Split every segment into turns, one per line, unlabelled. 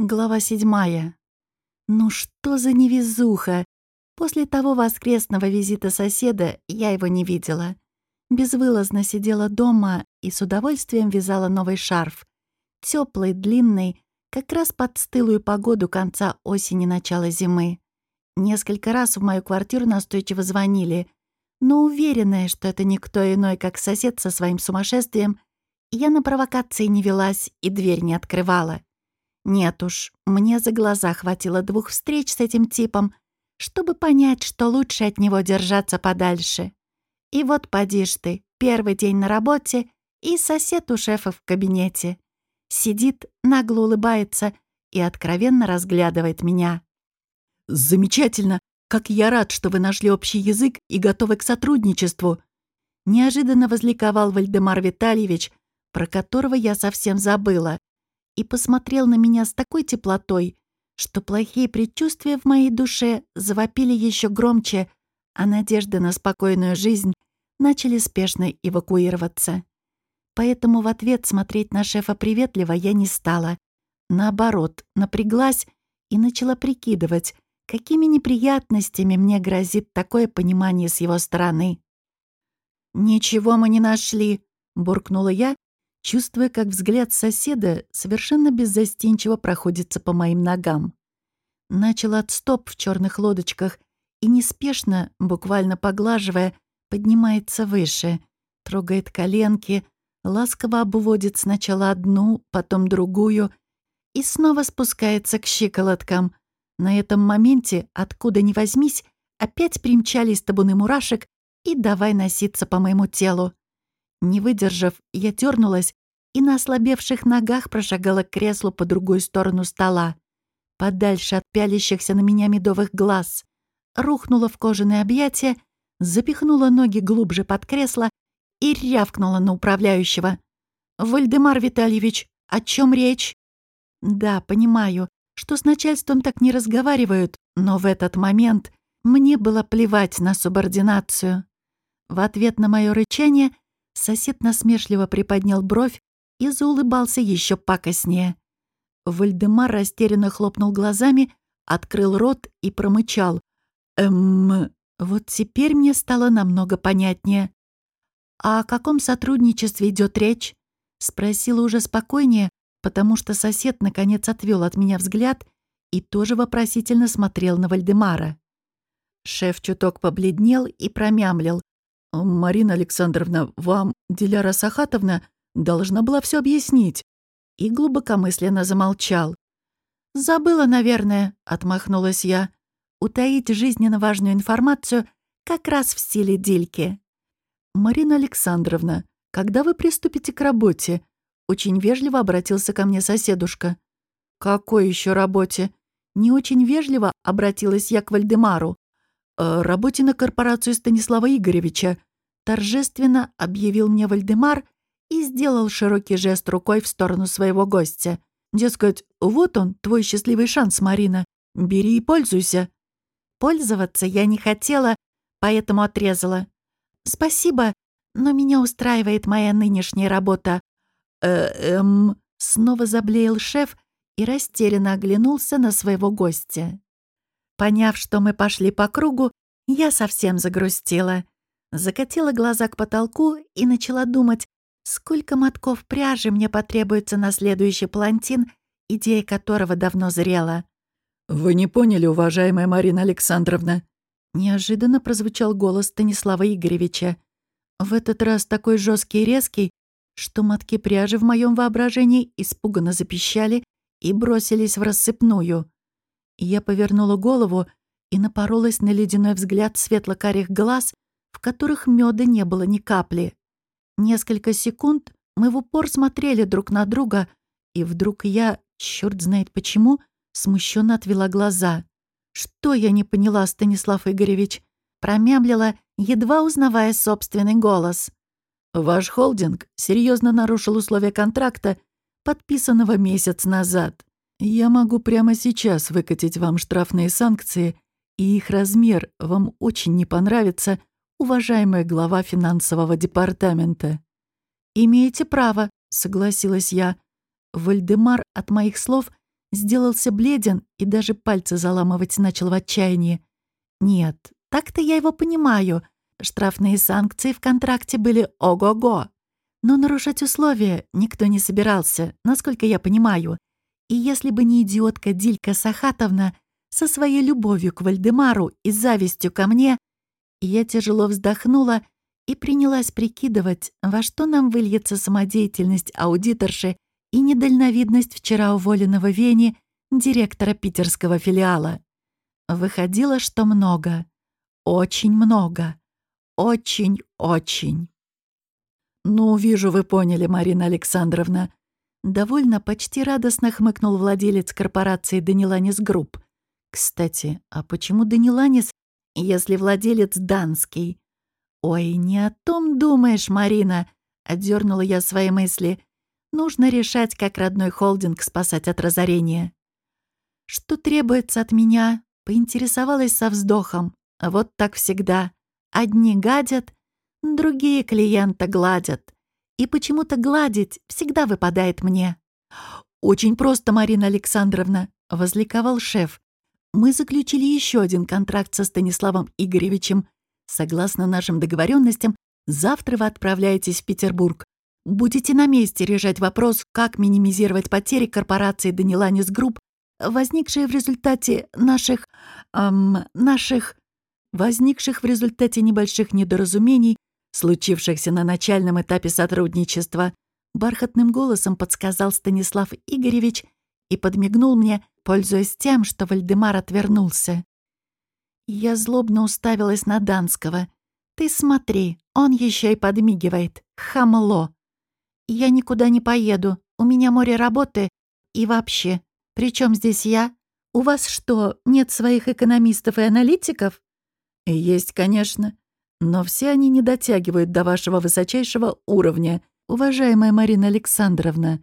Глава седьмая. Ну что за невезуха! После того воскресного визита соседа я его не видела. Безвылазно сидела дома и с удовольствием вязала новый шарф. Теплый, длинный, как раз под стылую погоду конца осени-начала зимы. Несколько раз в мою квартиру настойчиво звонили, но уверенная, что это никто иной, как сосед со своим сумасшествием, я на провокации не велась и дверь не открывала. Нет уж, мне за глаза хватило двух встреч с этим типом, чтобы понять, что лучше от него держаться подальше. И вот поди ж ты, первый день на работе и сосед у шефа в кабинете. Сидит, нагло улыбается и откровенно разглядывает меня.
«Замечательно! Как я рад, что вы нашли общий язык и готовы к сотрудничеству!»
Неожиданно возликовал Вальдемар Витальевич, про которого я совсем забыла и посмотрел на меня с такой теплотой, что плохие предчувствия в моей душе завопили еще громче, а надежды на спокойную жизнь начали спешно эвакуироваться. Поэтому в ответ смотреть на шефа приветливо я не стала. Наоборот, напряглась и начала прикидывать, какими неприятностями мне грозит такое понимание с его стороны. «Ничего мы не нашли», — буркнула я чувствуя, как взгляд соседа совершенно беззастенчиво проходится по моим ногам. Начал от стоп в черных лодочках и неспешно, буквально поглаживая, поднимается выше, трогает коленки, ласково обводит сначала одну, потом другую и снова спускается к щиколоткам. На этом моменте, откуда ни возьмись, опять примчались табуны мурашек и давай носиться по моему телу. Не выдержав, я дернулась и на ослабевших ногах прошагала к креслу по другую сторону стола, подальше от пялящихся на меня медовых глаз, рухнула в кожаное объятие, запихнула ноги глубже под кресло и рявкнула на управляющего. «Вальдемар Витальевич, о чем речь?» «Да, понимаю, что с начальством так не разговаривают, но в этот момент мне было плевать на субординацию». В ответ на мое рычание сосед насмешливо приподнял бровь и заулыбался еще пакостнее. Вальдемар растерянно хлопнул глазами, открыл рот и промычал. «Эм...» Вот теперь мне стало намного понятнее. «А о каком сотрудничестве идет речь?» Спросила уже спокойнее, потому что сосед наконец отвел от меня взгляд и тоже вопросительно смотрел на Вальдемара. Шеф чуток побледнел и промямлил.
«Марина Александровна, вам Диляра Сахатовна Должна была все объяснить.
И глубокомысленно замолчал. «Забыла, наверное», — отмахнулась я. «Утаить жизненно важную информацию как раз в стиле Дильки».
«Марина Александровна, когда вы приступите к работе?» Очень вежливо обратился ко мне соседушка.
«Какой еще работе?» Не очень вежливо обратилась я к Вальдемару.
«Э, «Работе на корпорацию Станислава Игоревича», торжественно объявил мне Вальдемар
и сделал широкий жест рукой в сторону своего гостя.
Дескать, вот он, твой счастливый шанс, Марина. Бери и пользуйся.
Пользоваться я не хотела, поэтому отрезала. Спасибо, но меня устраивает моя нынешняя работа.
Эм...
Снова заблеял шеф и растерянно оглянулся на своего гостя. Поняв, что мы пошли по кругу, я совсем загрустила. Закатила глаза к потолку и начала думать, Сколько мотков пряжи мне потребуется на следующий палантин, идея которого давно зрела?
«Вы не поняли, уважаемая Марина Александровна?»
Неожиданно прозвучал голос Станислава Игоревича. В этот раз такой жесткий и резкий, что мотки пряжи в моем воображении испуганно запищали и бросились в рассыпную. Я повернула голову и напоролась на ледяной взгляд светло-карих глаз, в которых меда не было ни капли. Несколько секунд мы в упор смотрели друг на друга, и вдруг я, черт знает почему, смущенно отвела глаза. Что я не поняла, Станислав Игоревич? Промямлила, едва узнавая собственный голос.
Ваш холдинг серьезно нарушил условия контракта, подписанного месяц назад. Я могу прямо сейчас выкатить вам штрафные санкции, и их размер вам очень не понравится, уважаемая глава финансового департамента».
«Имеете право», — согласилась я. Вальдемар от моих слов сделался бледен и даже пальцы заламывать начал в отчаянии. Нет, так-то я его понимаю. Штрафные санкции в контракте были ого-го. Но нарушать условия никто не собирался, насколько я понимаю. И если бы не идиотка Дилька Сахатовна со своей любовью к Вальдемару и завистью ко мне, я тяжело вздохнула и принялась прикидывать, во что нам выльется самодеятельность аудиторши и недальновидность вчера уволенного Вени, директора питерского филиала. Выходило, что много. Очень много. Очень-очень. «Ну, вижу, вы поняли, Марина Александровна». Довольно, почти радостно хмыкнул владелец корпорации Даниланис Групп. «Кстати, а почему Даниланис, если владелец Данский?» «Ой, не о том думаешь, Марина», — одернула я свои мысли. «Нужно решать, как родной холдинг спасать от разорения». «Что требуется от меня?» — поинтересовалась со вздохом. «Вот так всегда. Одни гадят, другие клиента гладят. И почему-то гладить всегда выпадает мне». «Очень просто, Марина Александровна», — возликовал шеф. «Мы заключили еще один контракт со Станиславом Игоревичем. Согласно нашим договоренностям, завтра вы отправляетесь в Петербург. Будете на месте решать вопрос, как минимизировать потери корпорации Даниланис Групп, возникшие в результате наших... Эм, наших... возникших в результате небольших недоразумений, случившихся на начальном этапе сотрудничества, бархатным голосом подсказал Станислав Игоревич и подмигнул мне, пользуясь тем, что Вальдемар отвернулся. Я злобно уставилась на Данского. «Ты смотри, он еще и подмигивает. Хамло!» «Я никуда не поеду. У меня море работы. И вообще, при чем здесь я? У вас что, нет своих экономистов и аналитиков?» «Есть, конечно. Но все они не дотягивают до вашего высочайшего уровня, уважаемая Марина Александровна».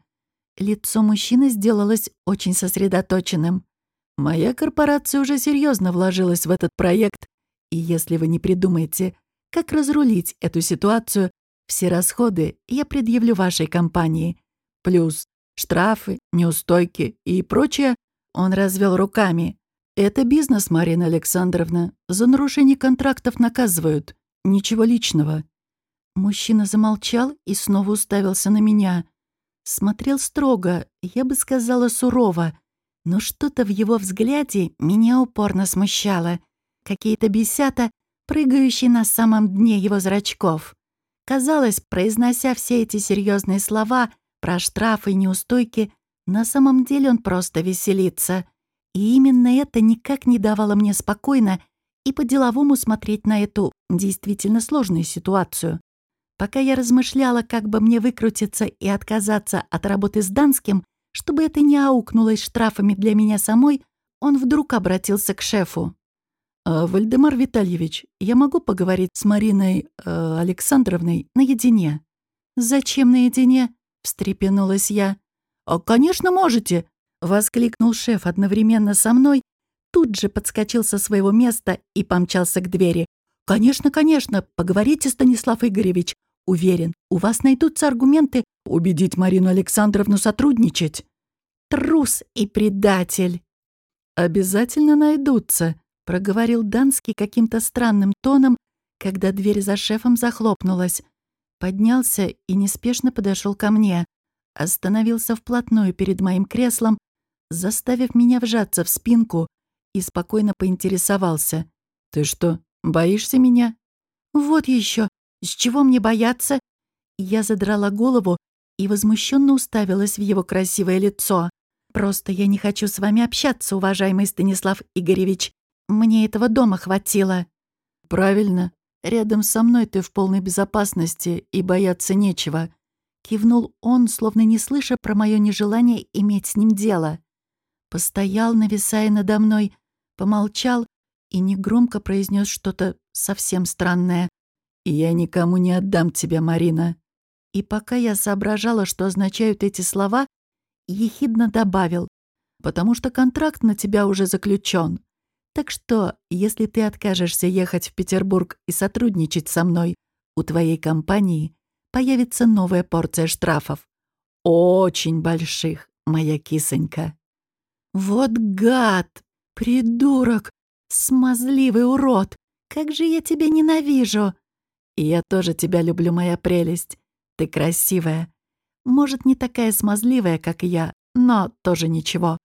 Лицо мужчины сделалось очень сосредоточенным. Моя корпорация уже серьезно вложилась в этот проект, и если вы не придумаете, как разрулить эту ситуацию, все расходы я предъявлю вашей компании. Плюс штрафы, неустойки и прочее. Он развел руками. Это бизнес, Марина Александровна. За нарушение контрактов наказывают. Ничего личного. Мужчина замолчал и снова уставился на меня. Смотрел строго, я бы сказала сурово, но что-то в его взгляде меня упорно смущало. Какие-то бесята, прыгающие на самом дне его зрачков. Казалось, произнося все эти серьезные слова про штрафы и неустойки, на самом деле он просто веселится. И именно это никак не давало мне спокойно и по-деловому смотреть на эту действительно сложную ситуацию. Пока я размышляла, как бы мне выкрутиться и отказаться от работы с Данским, чтобы это не аукнулось штрафами для меня самой, он вдруг обратился к шефу. «А, «Вальдемар Витальевич, я могу поговорить с Мариной э, Александровной наедине?» «Зачем наедине?» — встрепенулась я. «А, «Конечно, можете!» — воскликнул шеф одновременно со мной, тут же подскочил со своего места и помчался к двери. «Конечно, конечно, поговорите, Станислав Игоревич. Уверен, у вас найдутся аргументы убедить Марину Александровну сотрудничать. Трус и предатель. Обязательно найдутся, проговорил Данский каким-то странным тоном, когда дверь за шефом захлопнулась. Поднялся и неспешно подошел ко мне. Остановился вплотную перед моим креслом, заставив меня вжаться в спинку, и спокойно поинтересовался. «Ты что, боишься меня?» «Вот еще. С чего мне бояться?» Я задрала голову и возмущенно уставилась в его красивое лицо. «Просто я не хочу с вами общаться, уважаемый Станислав Игоревич. Мне этого дома хватило». «Правильно. Рядом со мной ты в полной безопасности, и бояться нечего». Кивнул он, словно не слыша про мое нежелание иметь с ним дело. Постоял, нависая надо мной, помолчал и негромко произнес что-то совсем странное. «Я никому не отдам тебя, Марина». И пока я соображала, что означают эти слова, ехидно добавил, «Потому что контракт на тебя уже заключен. Так что, если ты откажешься ехать в Петербург и сотрудничать со мной, у твоей компании появится новая порция штрафов. Очень больших, моя кисонька». Вот гад, придурок, смазливый урод. Как же я тебя ненавижу.
И я тоже тебя люблю, моя прелесть. Ты красивая. Может, не такая смазливая, как я, но тоже ничего.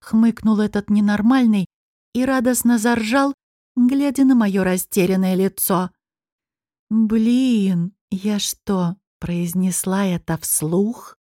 Хмыкнул этот ненормальный и радостно заржал, глядя на мое растерянное лицо. «Блин, я что, произнесла это вслух?»